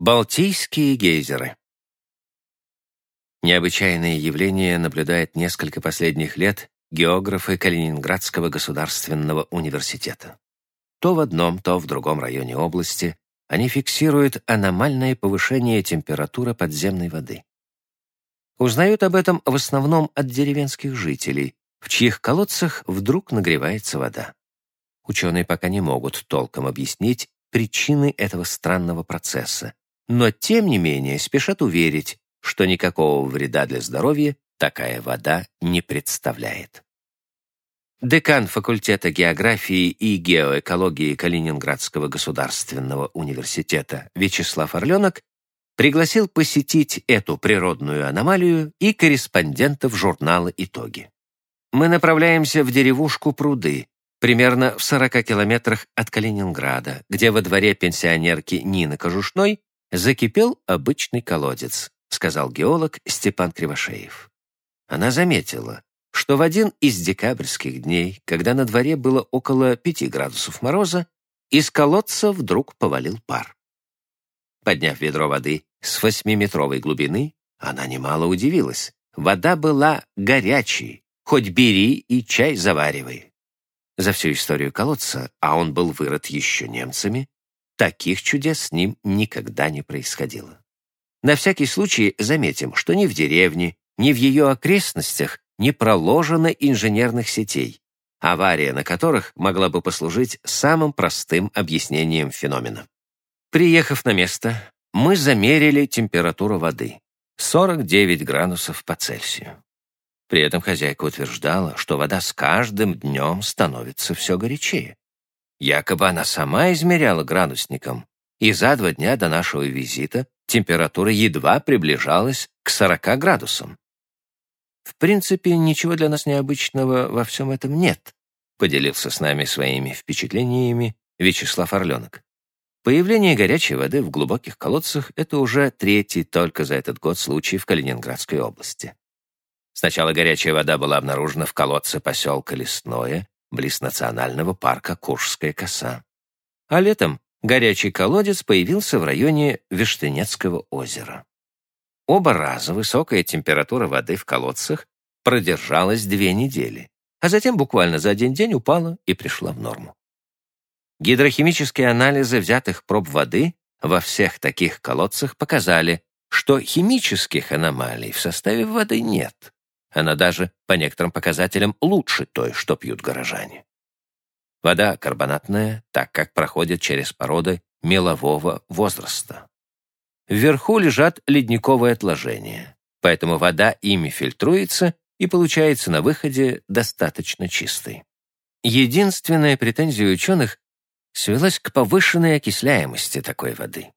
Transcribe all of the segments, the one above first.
Балтийские гейзеры. Необычайное явление наблюдает несколько последних лет географы Калининградского государственного университета. То в одном, то в другом районе области они фиксируют аномальное повышение температуры подземной воды. Узнают об этом в основном от деревенских жителей, в чьих колодцах вдруг нагревается вода. Ученые пока не могут толком объяснить причины этого странного процесса, но тем не менее спешат уверить, что никакого вреда для здоровья такая вода не представляет. Декан факультета географии и геоэкологии Калининградского государственного университета Вячеслав Орленок пригласил посетить эту природную аномалию и корреспондентов журнала «Итоги». Мы направляемся в деревушку Пруды, примерно в 40 километрах от Калининграда, где во дворе пенсионерки Нины Кожушной закипел обычный колодец, сказал геолог Степан Кривошеев. Она заметила, что в один из декабрьских дней, когда на дворе было около 5 градусов мороза, из колодца вдруг повалил пар. Подняв ведро воды с восьмиметровой глубины, она немало удивилась. Вода была горячей, хоть бери и чай заваривай. За всю историю колодца, а он был вырыт еще немцами, Таких чудес с ним никогда не происходило. На всякий случай заметим, что ни в деревне, ни в ее окрестностях не проложено инженерных сетей, авария на которых могла бы послужить самым простым объяснением феномена. Приехав на место, мы замерили температуру воды — 49 градусов по Цельсию. При этом хозяйка утверждала, что вода с каждым днем становится все горячее. Якобы она сама измеряла градусником, и за два дня до нашего визита температура едва приближалась к 40 градусам. В принципе, ничего для нас необычного во всем этом нет, поделился с нами своими впечатлениями Вячеслав Орленок. Появление горячей воды в глубоких колодцах — это уже третий только за этот год случай в Калининградской области. Сначала горячая вода была обнаружена в колодце поселка Лесное, близ национального парка Куршская коса. А летом горячий колодец появился в районе Вештынецкого озера. Оба раза высокая температура воды в колодцах продержалась две недели, а затем буквально за один день упала и пришла в норму. Гидрохимические анализы взятых проб воды во всех таких колодцах показали, что химических аномалий в составе воды нет. Она даже по некоторым показателям лучше той, что пьют горожане. Вода карбонатная, так как проходит через породы мелового возраста. Вверху лежат ледниковые отложения, поэтому вода ими фильтруется и получается на выходе достаточно чистой. Единственная претензия ученых свелась к повышенной окисляемости такой воды.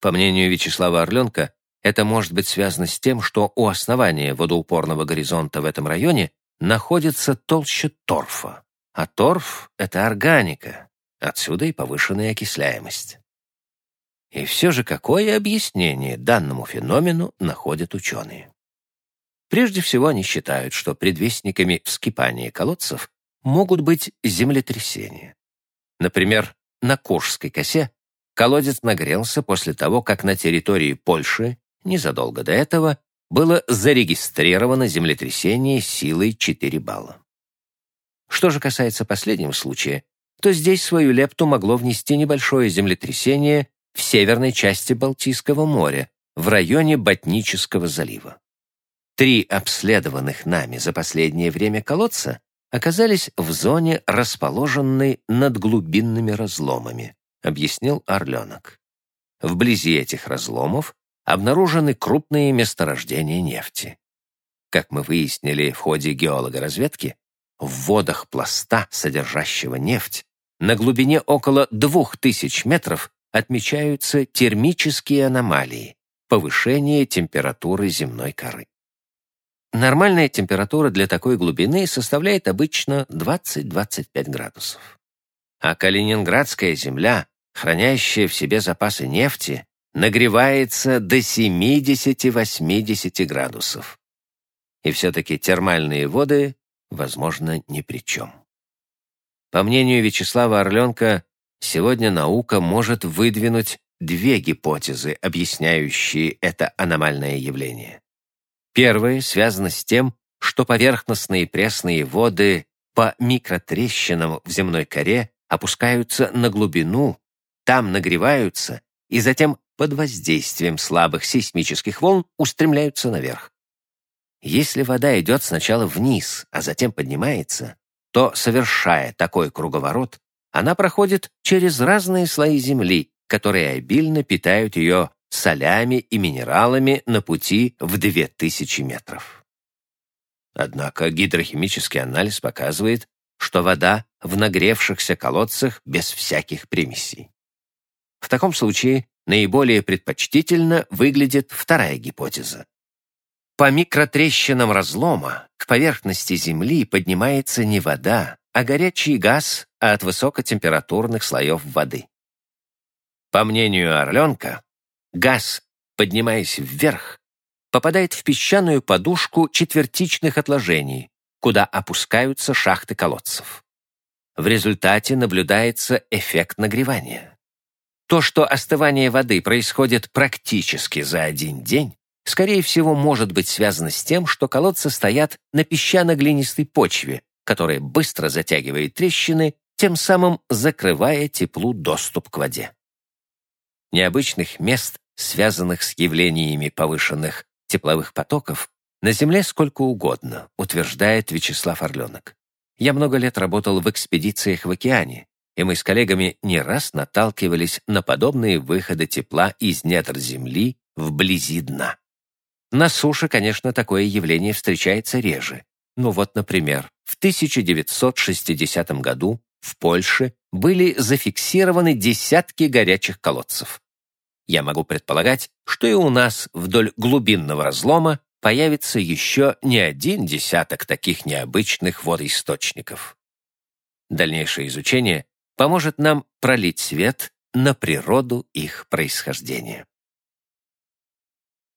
По мнению Вячеслава Орленка, это может быть связано с тем, что у основания водоупорного горизонта в этом районе находится толще торфа, а торф — это органика, отсюда и повышенная окисляемость. И все же какое объяснение данному феномену находят ученые? Прежде всего, они считают, что предвестниками вскипания колодцев могут быть землетрясения. Например, на Куршской косе колодец нагрелся после того, как на территории Польши незадолго до этого было зарегистрировано землетрясение силой 4 балла. Что же касается последнего случая, то здесь свою лепту могло внести небольшое землетрясение в северной части Балтийского моря, в районе Ботнического залива. Три обследованных нами за последнее время колодца оказались в зоне, расположенной над глубинными разломами, объяснил Орленок. Вблизи этих разломов обнаружены крупные месторождения нефти. Как мы выяснили в ходе геологоразведки, в водах пласта, содержащего нефть, на глубине около 2000 метров отмечаются термические аномалии, повышение температуры земной коры. Нормальная температура для такой глубины составляет обычно 20-25 градусов. А Калининградская земля, хранящая в себе запасы нефти, нагревается до 70-80 градусов. И все-таки термальные воды, возможно, ни при чем. По мнению Вячеслава Орленка, сегодня наука может выдвинуть две гипотезы, объясняющие это аномальное явление. Первая связана с тем, что поверхностные пресные воды по микротрещинам в земной коре опускаются на глубину, там нагреваются и затем под воздействием слабых сейсмических волн устремляются наверх. Если вода идет сначала вниз, а затем поднимается, то, совершая такой круговорот, она проходит через разные слои земли, которые обильно питают ее солями и минералами на пути в 2000 метров. Однако гидрохимический анализ показывает, что вода в нагревшихся колодцах без всяких примесей. В таком случае наиболее предпочтительно выглядит вторая гипотеза. По микротрещинам разлома к поверхности Земли поднимается не вода, а горячий газ от высокотемпературных слоев воды. По мнению Орленка, газ, поднимаясь вверх, попадает в песчаную подушку четвертичных отложений, куда опускаются шахты колодцев. В результате наблюдается эффект нагревания. То, что остывание воды происходит практически за один день, скорее всего, может быть связано с тем, что колодцы стоят на песчано-глинистой почве, которая быстро затягивает трещины, тем самым закрывая теплу доступ к воде. Необычных мест, связанных с явлениями повышенных тепловых потоков, на Земле сколько угодно, утверждает Вячеслав Орленок. Я много лет работал в экспедициях в океане, и мы с коллегами не раз наталкивались на подобные выходы тепла из недр Земли вблизи дна. На суше, конечно, такое явление встречается реже. Но вот, например, в 1960 году в Польше были зафиксированы десятки горячих колодцев. Я могу предполагать, что и у нас вдоль глубинного разлома появится еще не один десяток таких необычных водоисточников. Дальнейшее изучение поможет нам пролить свет на природу их происхождения.